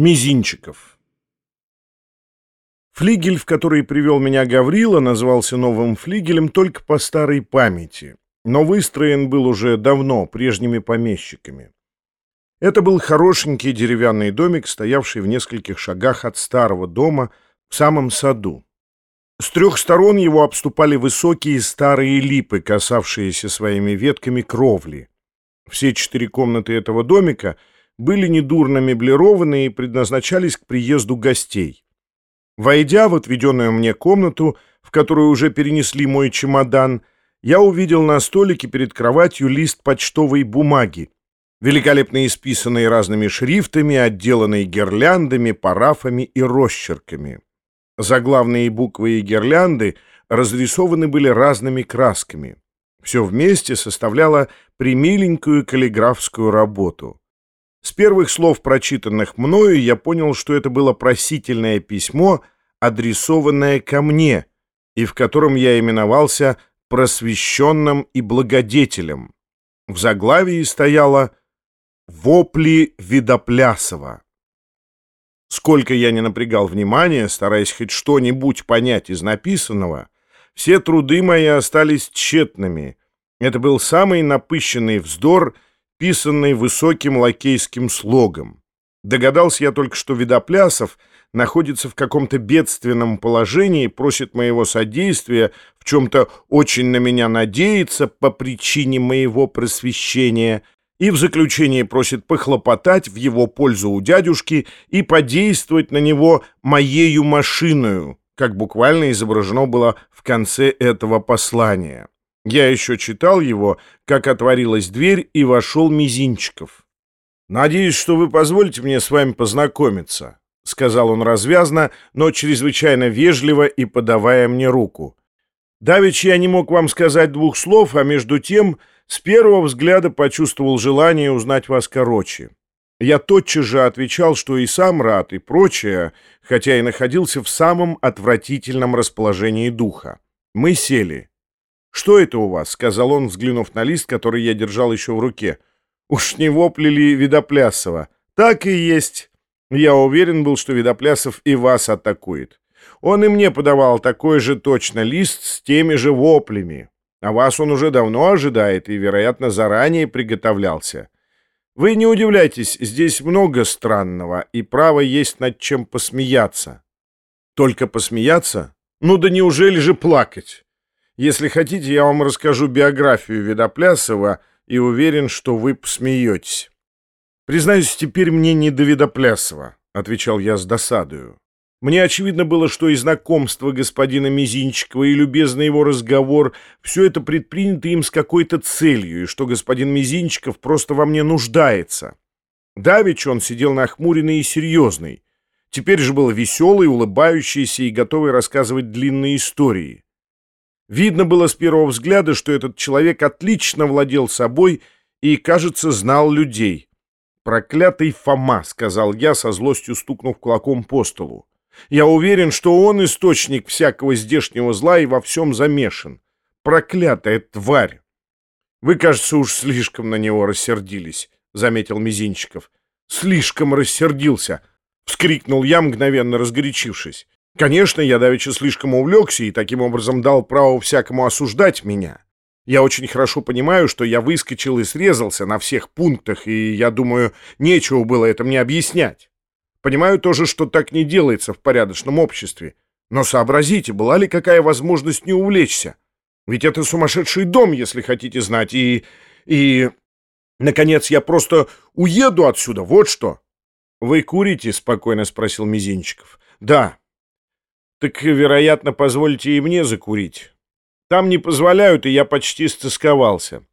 Мизинчиков. Флигель, в который привел меня Гаврила, назывался новым флигелем только по старой памяти, но выстроен был уже давно прежними помещиками. Это был хорошенький деревянный домик, стоявший в нескольких шагах от старого дома в самом саду. С трех сторон его обступали высокие старые липы, касавшиеся своими ветками кровли. Все четыре комнаты этого домика — были недурно меблированы и предназначались к приезду гостей. Войдя в отведенную мне комнату, в которую уже перенесли мой чемодан, я увидел на столике перед кроватью лист почтовой бумаги, великолепно исписанный разными шрифтами, отделанный гирляндами, парафами и росчерками. Заглавные буквы и гирлянды разрисованы были разными красками. Все вместе составляло примиленькую каллиграфскую работу. С первых слов, прочитанных мною, я понял, что это было просительное письмо, адресованное ко мне, и в котором я именовался просвещенным и благодетелем. В заглавии стояло «Вопли Видоплясова». Сколько я не напрягал внимания, стараясь хоть что-нибудь понять из написанного, все труды мои остались тщетными. Это был самый напыщенный вздор — писанный высоким лакейским слогом. Догадался я только, что Видоплясов находится в каком-то бедственном положении, просит моего содействия, в чем-то очень на меня надеется по причине моего просвещения, и в заключение просит похлопотать в его пользу у дядюшки и подействовать на него моею машиною, как буквально изображено было в конце этого послания. Я еще читал его, как отворилась дверь и вошел Мизинчиков. «Надеюсь, что вы позволите мне с вами познакомиться», — сказал он развязно, но чрезвычайно вежливо и подавая мне руку. «Давич я не мог вам сказать двух слов, а между тем с первого взгляда почувствовал желание узнать вас короче. Я тотчас же отвечал, что и сам рад, и прочее, хотя и находился в самом отвратительном расположении духа. Мы сели. «Что это у вас?» — сказал он, взглянув на лист, который я держал еще в руке. «Уж не вопли ли Видоплясова?» «Так и есть. Я уверен был, что Видоплясов и вас атакует. Он и мне подавал такой же точно лист с теми же воплями. А вас он уже давно ожидает и, вероятно, заранее приготовлялся. Вы не удивляйтесь, здесь много странного, и право есть над чем посмеяться». «Только посмеяться? Ну да неужели же плакать?» Если хотите, я вам расскажу биографию Видоплясова и уверен, что вы посмеетесь. Признаюсь, теперь мне не до Видоплясова, отвечал я с досадою. Мне очевидно было, что и знакомство господина Мизинчикова, и любезный его разговор — все это предпринято им с какой-то целью, и что господин Мизинчиков просто во мне нуждается. Давич он сидел нахмуренный и серьезный. Теперь же был веселый, улыбающийся и готовый рассказывать длинные истории. Видно было с первого взгляда, что этот человек отлично владел собой и, кажется, знал людей. «Проклятый Фома», — сказал я, со злостью стукнув кулаком по столу. «Я уверен, что он источник всякого здешнего зла и во всем замешан. Проклятая тварь!» «Вы, кажется, уж слишком на него рассердились», — заметил Мизинчиков. «Слишком рассердился!» — вскрикнул я, мгновенно разгорячившись. Конечно, я давеча слишком увлекся и таким образом дал право всякому осуждать меня. Я очень хорошо понимаю, что я выскочил и срезался на всех пунктах, и, я думаю, нечего было это мне объяснять. Понимаю тоже, что так не делается в порядочном обществе. Но сообразите, была ли какая возможность не увлечься? Ведь это сумасшедший дом, если хотите знать, и... и... Наконец, я просто уеду отсюда, вот что. — Вы курите? — спокойно спросил Мизинчиков. — Да. Так, вероятно, позвольте и мне закурить. Там не позволяют, и я почти стысковался.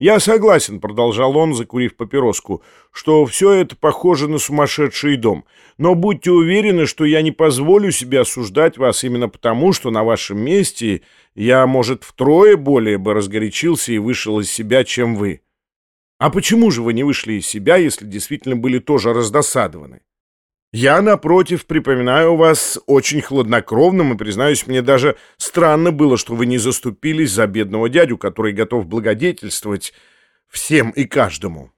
Я согласен, продолжал он, закурив папироску, что все это похоже на сумасшедший дом. Но будьте уверены, что я не позволю себе осуждать вас именно потому, что на вашем месте я, может, втрое более бы разгорячился и вышел из себя, чем вы. А почему же вы не вышли из себя, если действительно были тоже раздосадованы? Я, напротив, припоминаю вас очень хладнокровным, и, признаюсь, мне даже странно было, что вы не заступились за бедного дядю, который готов благодетельствовать всем и каждому.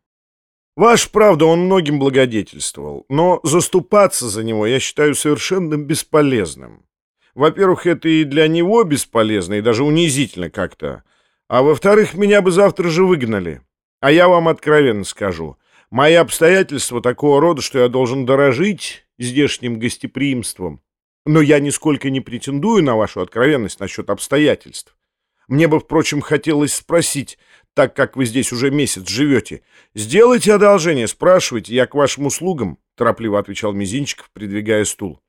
Ваш, правда, он многим благодетельствовал, но заступаться за него я считаю совершенно бесполезным. Во-первых, это и для него бесполезно, и даже унизительно как-то. А во-вторых, меня бы завтра же выгнали. А я вам откровенно скажу, мои обстоятельства такого рода, что я должен дорожить здешним гостеприимством. Но я нисколько не претендую на вашу откровенность насчет обстоятельств. Мне бы, впрочем, хотелось спросить, так как вы здесь уже месяц живете. Сделайте одолжение, спрашивайте, я к вашим услугам, торопливо отвечал Мизинчиков, придвигая стул.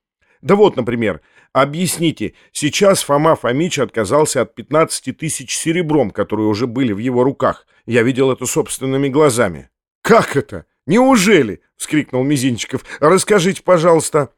Да вот, например, объясните, сейчас Фома Фомич отказался от 15 тысяч серебром, которые уже были в его руках. Я видел это собственными глазами. «Как это? Неужели?» — вскрикнул Мизинчиков. «Расскажите, пожалуйста».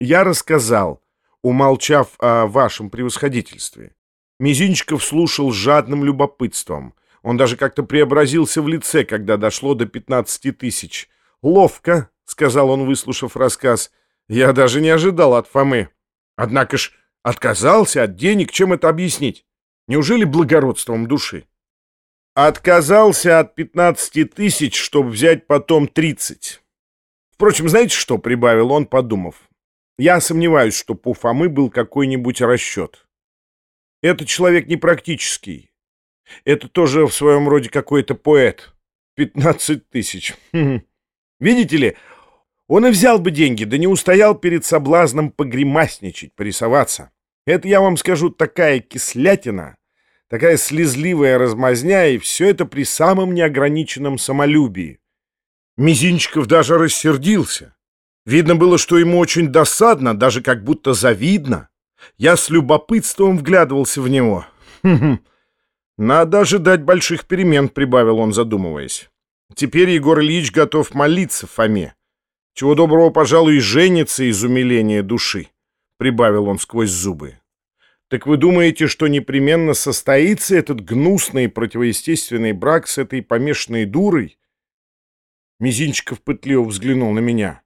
Я рассказал, умолчав о вашем превосходительстве. Мизинчиков слушал жадным любопытством — он даже как-то преобразился в лице, когда дошло до 15 тысяч. «Ловко», — сказал он, выслушав рассказ. «Я даже не ожидал от Фомы. Однако ж отказался от денег, чем это объяснить? Неужели благородством души?» «Отказался от 15 тысяч, чтобы взять потом 30. Впрочем, знаете что?» — прибавил он, подумав. «Я сомневаюсь, что у Фомы был какой-нибудь расчет. Это человек непрактический, это тоже в своем роде какой-то поэт. 15 тысяч. Видите ли, он и взял бы деньги, да не устоял перед соблазном погремасничать, порисоваться. Это, я вам скажу, такая кислятина, такая слезливая размазня, и все это при самом неограниченном самолюбии. Мизинчиков даже рассердился. Видно было, что ему очень досадно, даже как будто завидно. Я с любопытством вглядывался в него. Хм-хм. «Надо ожидать больших перемен», — прибавил он, задумываясь. «Теперь Егор Ильич готов молиться Фоме. Чего доброго, пожалуй, женится из умиления души», — прибавил он сквозь зубы. «Так вы думаете, что непременно состоится этот гнусный противоестественный брак с этой помешанной дурой?» Мизинчиков пытливо взглянул на меня.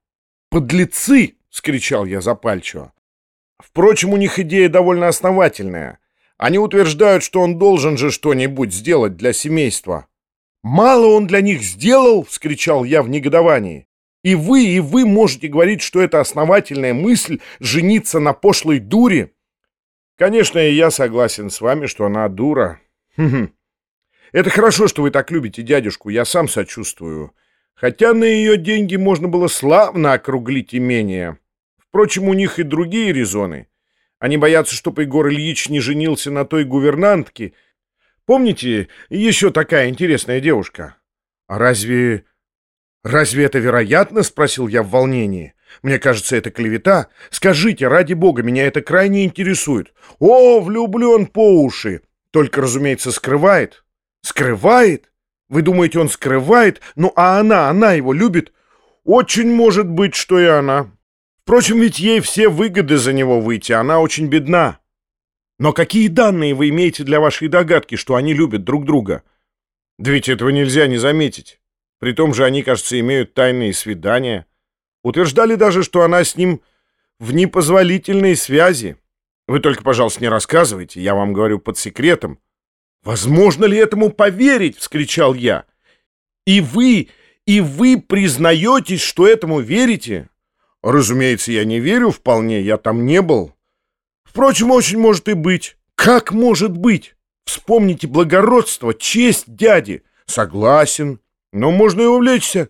«Подлецы!» — скричал я запальчиво. «Впрочем, у них идея довольно основательная». Они утверждают, что он должен же что-нибудь сделать для семейства. «Мало он для них сделал!» — вскричал я в негодовании. «И вы, и вы можете говорить, что это основательная мысль — жениться на пошлой дуре?» «Конечно, и я согласен с вами, что она дура. Это хорошо, что вы так любите дядюшку, я сам сочувствую. Хотя на ее деньги можно было славно округлить имение. Впрочем, у них и другие резоны». Они боятся, чтобы Егор Ильич не женился на той гувернантке. Помните, еще такая интересная девушка? А разве... разве это вероятно? Спросил я в волнении. Мне кажется, это клевета. Скажите, ради бога, меня это крайне интересует. О, влюблен по уши. Только, разумеется, скрывает. Скрывает? Вы думаете, он скрывает? Ну, а она, она его любит? Очень может быть, что и она. Впрочем, ведь ей все выгоды за него выйти, она очень бедна. Но какие данные вы имеете для вашей догадки, что они любят друг друга? Да ведь этого нельзя не заметить. При том же они, кажется, имеют тайные свидания. Утверждали даже, что она с ним в непозволительной связи. Вы только, пожалуйста, не рассказывайте, я вам говорю под секретом. «Возможно ли этому поверить?» — вскричал я. «И вы, и вы признаетесь, что этому верите?» Разумеется, я не верю вполне, я там не был. Впрочем, очень может и быть. Как может быть? Вспомните благородство, честь дяди. Согласен, но можно и увлечься.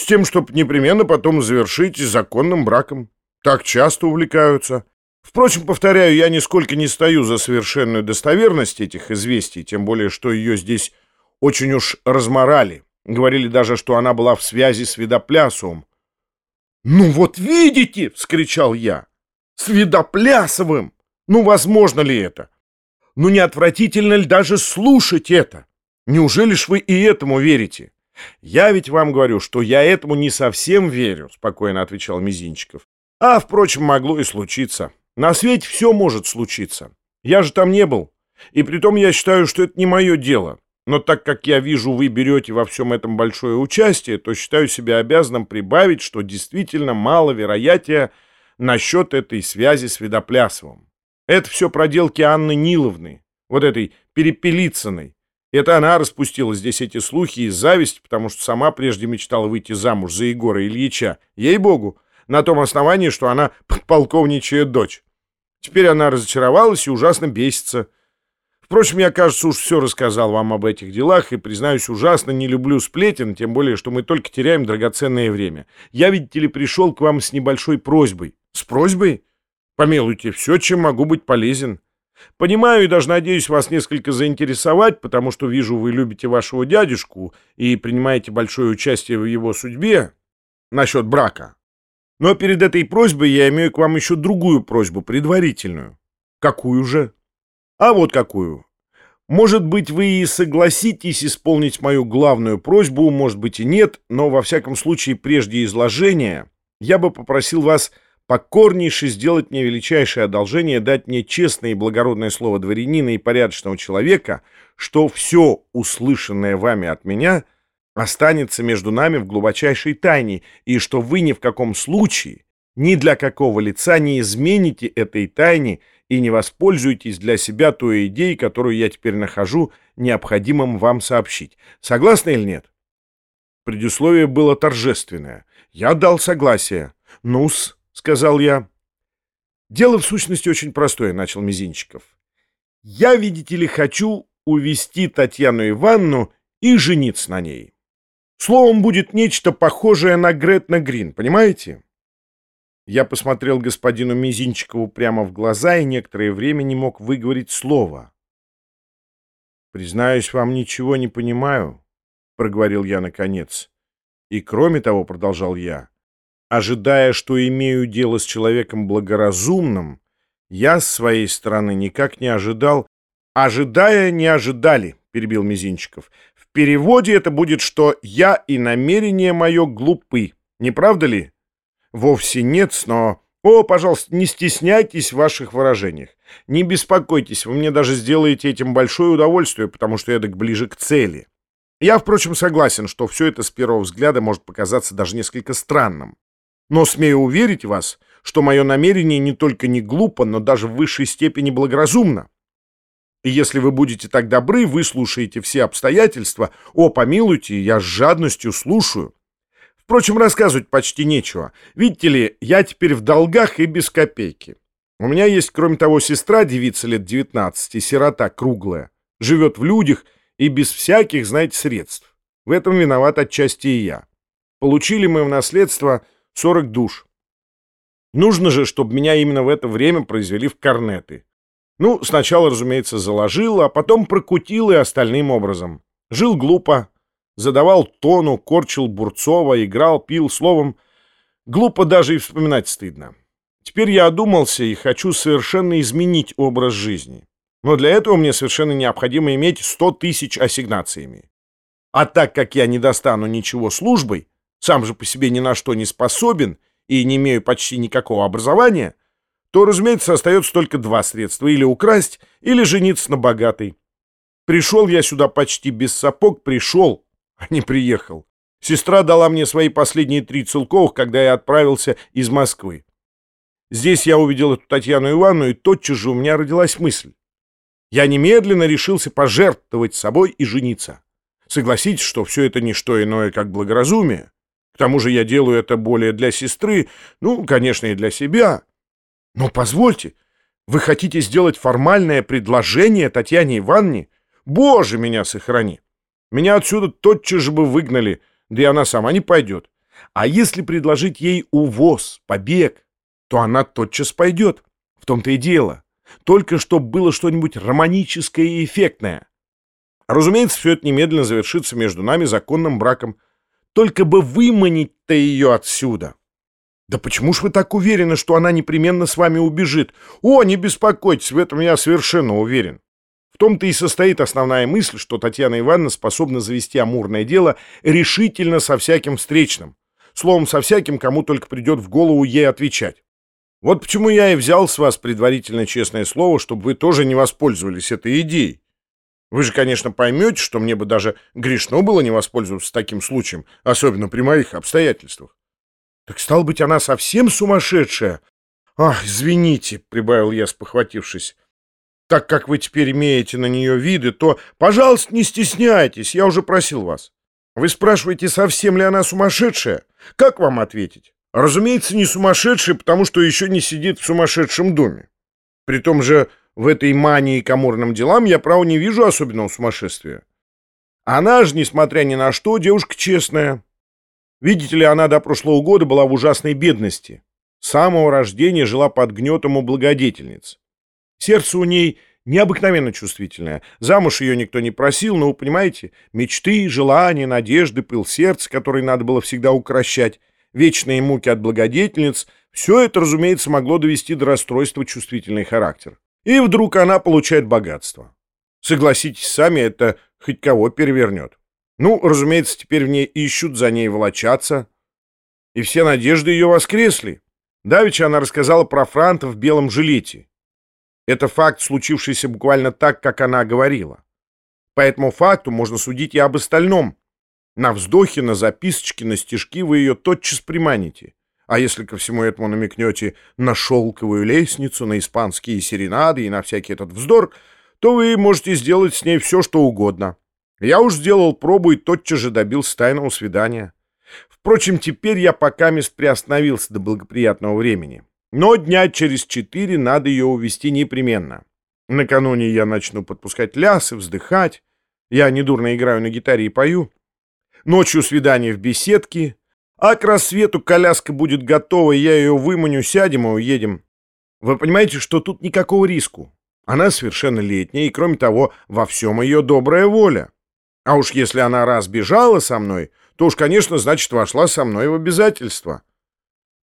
С тем, чтобы непременно потом завершить законным браком. Так часто увлекаются. Впрочем, повторяю, я нисколько не стою за совершенную достоверность этих известий, тем более, что ее здесь очень уж разморали. Говорили даже, что она была в связи с Видоплясовым. «Ну вот видите!» — вскричал я. «С Видоплясовым! Ну, возможно ли это? Ну, не отвратительно ли даже слушать это? Неужели ж вы и этому верите?» «Я ведь вам говорю, что я этому не совсем верю», — спокойно отвечал Мизинчиков. «А, впрочем, могло и случиться. На свете все может случиться. Я же там не был. И притом я считаю, что это не мое дело. Но так как я вижу, вы берете во всем этом большое участие, то считаю себя обязанным прибавить, что действительно мало вероятия насчет этой связи с Видоплясовым. Это все проделки Анны Ниловны, вот этой Перепелицыной. Это она распустила здесь эти слухи из зависти, потому что сама прежде мечтала выйти замуж за Егора Ильича. Ей-богу, на том основании, что она подполковничья дочь. Теперь она разочаровалась и ужасно бесится. Впрочем, я, кажется, уж все рассказал вам об этих делах и, признаюсь, ужасно не люблю сплетен, тем более, что мы только теряем драгоценное время. Я, видите ли, пришел к вам с небольшой просьбой. С просьбой? Помилуйте, все, чем могу быть полезен. Понимаю и даже надеюсь вас несколько заинтересовать, потому что вижу, вы любите вашего дядюшку и принимаете большое участие в его судьбе насчет брака. Но перед этой просьбой я имею к вам еще другую просьбу, предварительную. Какую же? А вот какую. Может быть, вы и согласитесь исполнить мою главную просьбу, может быть и нет, но во всяком случае прежде изложения я бы попросил вас покорнейше сделать мне величайшее одолжение, дать мне честное и благородное слово дворянина и порядочного человека, что все услышанное вами от меня останется между нами в глубочайшей тайне, и что вы ни в каком случае ни для какого лица не измените этой тайне и не воспользуетесь для себя той идеей, которую я теперь нахожу необходимым вам сообщить. Согласны или нет? Предусловие было торжественное. Я дал согласие. Ну-с, — сказал я. «Дело в сущности очень простое», — начал Мизинчиков. «Я, видите ли, хочу увести Татьяну Ивановну и жениться на ней. Словом, будет нечто похожее на Гретна Грин, понимаете?» Я посмотрел господину Мизинчикову прямо в глаза и некоторое время не мог выговорить слово. «Признаюсь, вам ничего не понимаю», — проговорил я наконец. «И кроме того, — продолжал я, — Ожидая, что имею дело с человеком благоразумным, я с своей стороны никак не ожидал. «Ожидая, не ожидали», — перебил Мизинчиков. «В переводе это будет, что я и намерение мое глупы. Не правда ли?» «Вовсе нет, но...» «О, пожалуйста, не стесняйтесь в ваших выражениях. Не беспокойтесь, вы мне даже сделаете этим большое удовольствие, потому что я так ближе к цели. Я, впрочем, согласен, что все это с первого взгляда может показаться даже несколько странным. Но смею уверить вас, что мое намерение не только не глупо, но даже в высшей степени благоразумно. И если вы будете так добры, выслушаете все обстоятельства, о, помилуйте, я с жадностью слушаю. Впрочем, рассказывать почти нечего. Видите ли, я теперь в долгах и без копейки. У меня есть, кроме того, сестра, девица лет 19, сирота круглая, живет в людях и без всяких, знаете, средств. В этом виноват отчасти и я. Получили мы в наследство 40 душ. Нужно же, чтобы меня именно в это время произвели в корнеты. Ну, сначала, разумеется, заложил, а потом прокутил и остальным образом. Жил глупо, задавал тону, корчил Бурцова, играл, пил, словом, глупо даже и вспоминать стыдно. Теперь я одумался и хочу совершенно изменить образ жизни. Но для этого мне совершенно необходимо иметь 100 тысяч ассигнациями. А так как я не достану ничего службой, сам же по себе ни на что не способен и не имею почти никакого образования, то, разумеется, остается только два средства — или украсть, или жениться на богатой. Пришел я сюда почти без сапог, пришел, а не приехал. Сестра дала мне свои последние три целковых, когда я отправился из Москвы. Здесь я увидел эту Татьяну Ивановну, и тотчас же у меня родилась мысль. Я немедленно решился пожертвовать собой и жениться. Согласитесь, что все это не что иное, как благоразумие. К тому же я делаю это более для сестры, ну, конечно, и для себя. Но позвольте, вы хотите сделать формальное предложение Татьяне Ивановне? Боже, меня сохрани! Меня отсюда тотчас же бы выгнали, да и она сама не пойдет. А если предложить ей увоз, побег, то она тотчас пойдет. В том-то и дело. Только чтобы было что-нибудь романическое и эффектное. Разумеется, все это немедленно завершится между нами законным браком. Только бы выманить-то ее отсюда. Да почему ж вы так уверены, что она непременно с вами убежит? О, не беспокойтесь, в этом я совершенно уверен. В том-то и состоит основная мысль, что Татьяна Ивановна способна завести амурное дело решительно со всяким встречным. Словом, со всяким, кому только придет в голову ей отвечать. Вот почему я и взял с вас предварительно честное слово, чтобы вы тоже не воспользовались этой идеей. Вы же, конечно, поймете, что мне бы даже грешно было не воспользоваться таким случаем, особенно при моих обстоятельствах. Так стал быть, она совсем сумасшедшая? Ах, извините, — прибавил я, спохватившись. Так как вы теперь имеете на нее виды, то, пожалуйста, не стесняйтесь, я уже просил вас. Вы спрашиваете, совсем ли она сумасшедшая? Как вам ответить? Разумеется, не сумасшедшая, потому что еще не сидит в сумасшедшем доме. При том же в этой мании к амурным делам я, право, не вижу особенного сумасшествия. Она же, несмотря ни на что, девушка честная. Видите ли, она до прошлого года была в ужасной бедности. С самого рождения жила под гнетом у благодетельниц. Сердце у ней необыкновенно чувствительное. Замуж ее никто не просил, но, вы понимаете, мечты, желания, надежды, пыл сердца, который надо было всегда укращать, вечные муки от благодетельниц — все это, разумеется, могло довести до расстройства чувствительный характер. И вдруг она получает богатство. Согласитесь сами, это хоть кого перевернет. Ну, разумеется, теперь в ней ищут, за ней волочатся. И все надежды ее воскресли. Давеча она рассказала про франта в белом жилете. Это факт, случившийся буквально так, как она говорила. По этому факту можно судить и об остальном. На вздохе, на записочке, на стежки вы ее тотчас приманите. А если ко всему этому намекнете на шелковую лестницу, на испанские серенады и на всякий этот вздор, то вы можете сделать с ней все, что угодно. Я уж сделал пробу и тотчас же добился тайного свидания. Впрочем, теперь я пока мест приостановился до благоприятного времени. Но дня через четыре надо ее увести непременно. Накануне я начну подпускать лясы, вздыхать. Я недурно играю на гитаре и пою. Ночью свидание в беседке. А к рассвету коляска будет готова, я ее выманю, сядем и уедем. Вы понимаете, что тут никакого риску. Она совершеннолетняя, и, кроме того, во всем ее добрая воля. А уж если она раз бежала со мной, то уж, конечно, значит, вошла со мной в обязательства.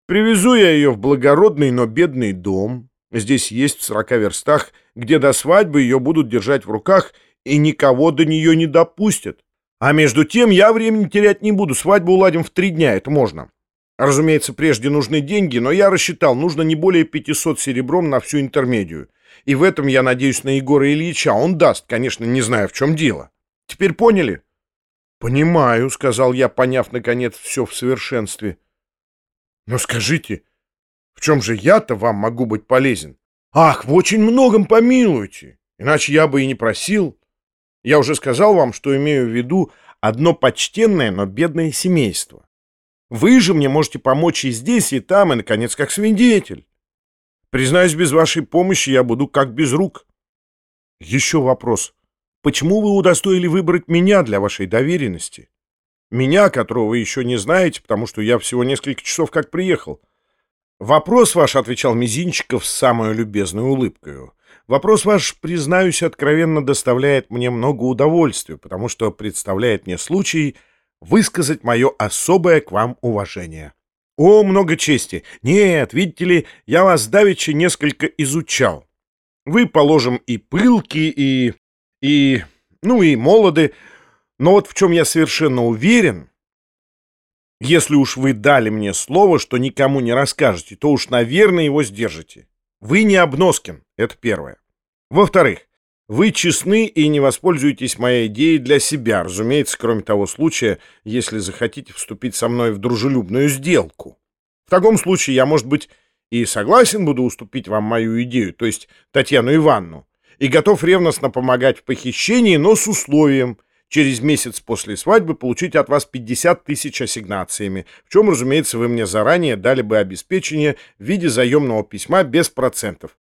Привезу я ее в благородный, но бедный дом. Здесь есть в сорока верстах, где до свадьбы ее будут держать в руках и никого до нее не допустят. А между тем я времени терять не буду, свадьбу уладим в три дня, это можно. Разумеется, прежде нужны деньги, но я рассчитал, нужно не более 500 серебром на всю интермедию. И в этом я надеюсь на Егора Ильича. Он даст, конечно, не знаю, в чем дело. Теперь поняли? Понимаю, сказал я, поняв, наконец, все в совершенстве. Но скажите, в чем же я-то вам могу быть полезен? Ах, в очень многом помилуйте, иначе я бы и не просил. Я уже сказал вам, что имею в виду одно почтенное, но бедное семейство. Вы же мне можете помочь и здесь, и там, и, наконец, как свидетель. Признаюсь, без вашей помощи я буду как без рук. Еще вопрос. Почему вы удостоили выбрать меня для вашей доверенности? Меня, которого вы еще не знаете, потому что я всего несколько часов как приехал. Вопрос ваш, — отвечал Мизинчиков с самой любезной улыбкой. Вопрос ваш, признаюсь, откровенно доставляет мне много удовольствия, потому что представляет мне случай высказать мое особое к вам уважение. О, много чести! Нет, видите ли, я вас давеча несколько изучал. Вы, положим, и пылки, и... и... ну и молоды, но вот в чем я совершенно уверен, если уж вы дали мне слово, что никому не расскажете, то уж, наверное, его сдержите. Вы не Обноскин, это первое. Во-вторых, вы честны и не воспользуетесь моей идеей для себя, разумеется, кроме того случая, если захотите вступить со мной в дружелюбную сделку. В таком случае я, может быть, и согласен буду уступить вам мою идею, то есть Татьяну Ивановну, и готов ревностно помогать в похищении, но с условием, через месяц после свадьбы получить от вас 50 тысяч ассигнациями, в чем, разумеется, вы мне заранее дали бы обеспечение в виде заемного письма без процентов.